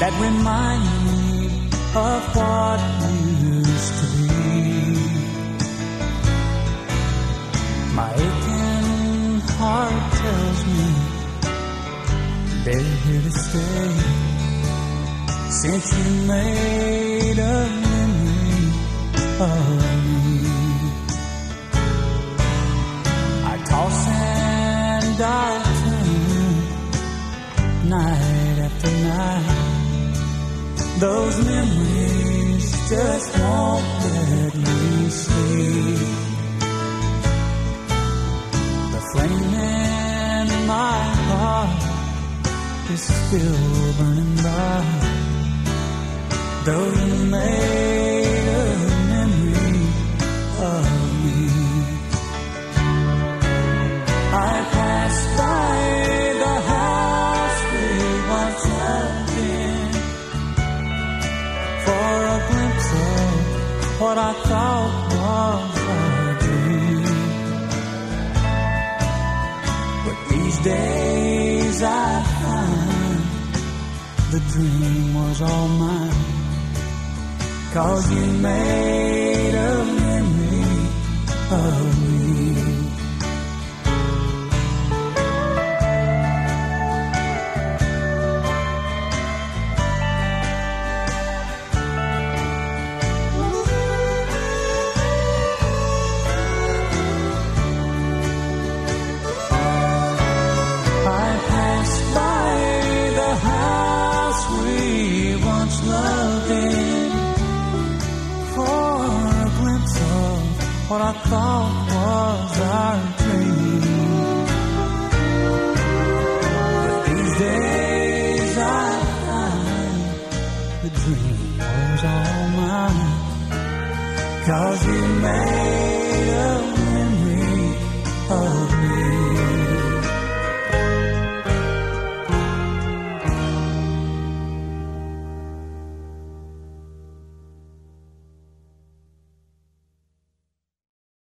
that remind me of what used to be. My aching heart tells me they're here to stay. Since you made a memory of night after night. Those memories just won't let me sleep. The flame in my heart is still burning bright. Though you made a memory of me, I passed what I thought was a dream. But these days I find the dream was all mine. Cause you made what I thought was our dream. But these days I find the dream was all mine. Cause you made